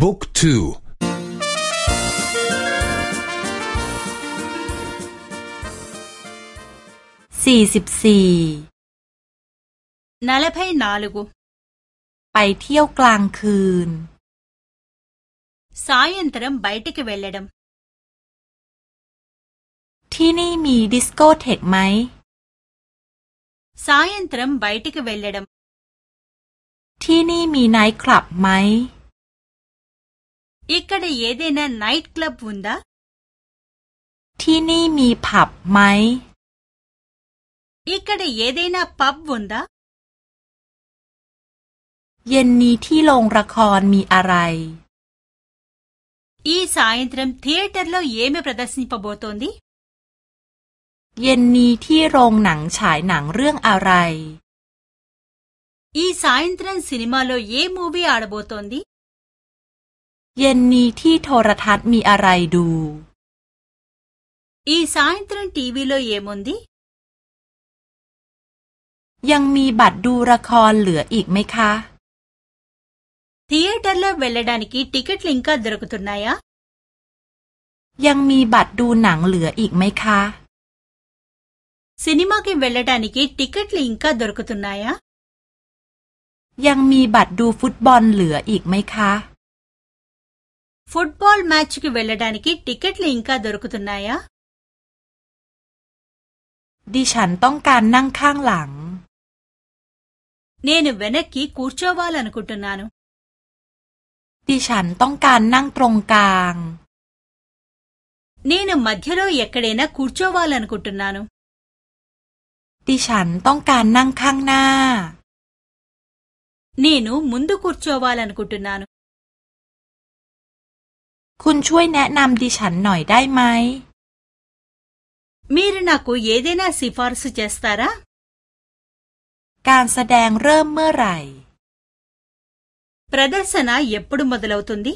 บุ๊กทูสี่สิบสี่నలభై నాలుగుไปเที่ยวกลางคืน సాయంత్రం బయటికి వెళ్ళడంที่นี่มีดิสโกเทกไหม సాయంత్రం బయటికి వెళ్ళడంที่นี่มีไนท์คลับไหม ఇక్కడ ఏదైనా నైట్ క్లబ్ ఉందాที่นี่มีผับไหมఇక్కడ ఏదైనా పబ్ ఉందాเย็นนี้ที่โรงละครมีอะไรఈ సాయంత్రం థియేటర్ లో ఏమి ప్రదర్శింపబోతోందిเย็นนี้ที่โรงหนังฉายหนังเรื่องอะไรอีสายตรมซีนีมาโล เย่มูวี่อาร์โบตอนดีเย็นนี้ที่โทรทัศน์มีอะไรดูఈ సాయంత్రం టీవీ లో ఏముందిยังมีบัตรดูละครเหลืออีกไหมคะథియేటర్ లో వెళ్ళడానికి టికెట్లు ఇంకా దొరుకుతున్నాయాยังมีบัตรดูหนังเหลืออีกไหมคะซีนีมาเกเวลเลดานิกีติเกตลิงก์ดรกุตุนายะยังมีบัตรดูฟุตบอลเหลืออีกไหมคะ ఫుట్బాల్ మ్యాచ్కి వెళ్ళడానికి టికెట్లు ఇంకా దొరుకుతున్నాయా? ది షంతోంకార్ నంగ్ నేను వెనక్కి కూర్చోవాలనుకుంటున్నాను. ది షంతోంకార్ నంగ్ త్రోంకాంగ్ నేను మధ్యలో ఎక్కడైనా కూర్చోవాలనుకుంటున్నాను. ది షంతోంకార్ నంగ్ నేను ముందు కూర్చోవాలనుకుంటున్నాను. คุณช่วยแนะนำดิฉันหน่อยได้ไหม మీరు నాకు ఏదైనా సిఫార్సు చేస్తారా การแสดงเริ่มเมื่อไหร่ประดสนาเย็บปุมดลาวตุนดี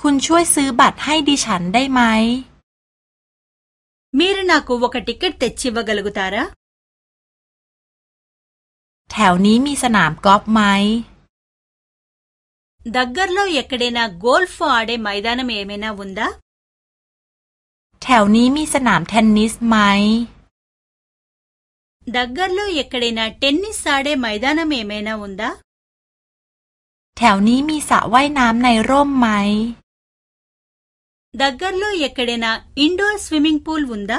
คุณช่วยซื้อบัตรให้ดิฉันได้ไหมมีรนากูวกติกเกตเตชิวกลกุตาระแถวนี้มีสนามกอล์ฟไหม ดักกร์โลเยกเดนาโกลฟอาเดไมดานเมเมนาวุนดาแถวนี้มีสนามเทนนิสไหมดักกร์โลเยกเดนาเทนนิสอาเดไมดานเมเมนาวุนดาแถวนี้มีสระว่ายน้ำในร่มไหม దగ్గరలో ఎక్కడైనా ఇండోర్ స్విమ్మింగ్ పూల్ ఉందా